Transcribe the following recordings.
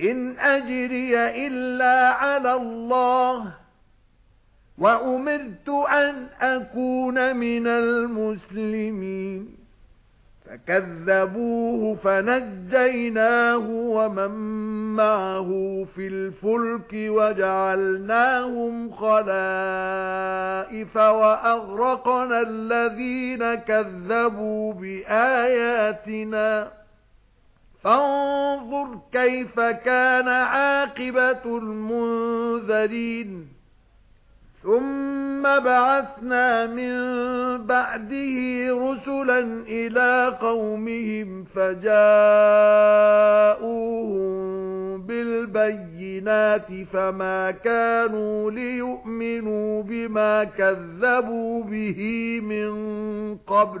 إِنْ أَجْرِيَ إِلَّا عَلَى اللَّهِ وَأُمِرْتُ أَنْ أَكُونَ مِنَ الْمُسْلِمِينَ. فَكَذَّبُوهُ فَنَجَّيْنَاهُ وَمَن مَّعَهُ فِي الْفُلْكِ وَجَعَلْنَاهُمْ خَلَائِفَ وَأَغْرَقْنَا الَّذِينَ كَذَّبُوا بِآيَاتِنَا. فانظر كيف كان عاقبة المنذرين؟ ثم بعثنا من بعده رسلا إلى قومهم فجاءوهم بالبينات فما كانوا ليؤمنوا بما كذبوا به من قبل.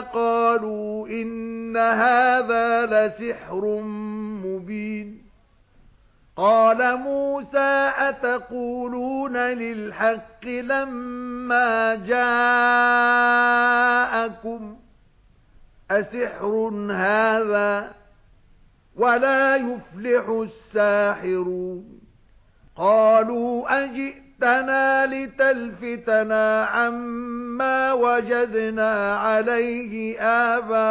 قَالُوا إِنَّ هَذَا لَسِحْرٌ مُبِينٌ قَالَ مُوسَى أَتَقُولُونَ لِلْحَقِّ لَمَّا جَاءَكُمْ أَسِحْرٌ هَذَا وَلَا يُفْلِحُ السَّاحِرُونَ قالوا أجئتنا لتلفتنا عما وجدنا عليه آباءنا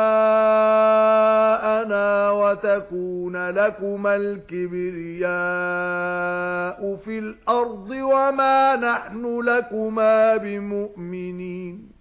وتكون لكم الكبرياء في الأرض وما نحن لكما بمؤمنين.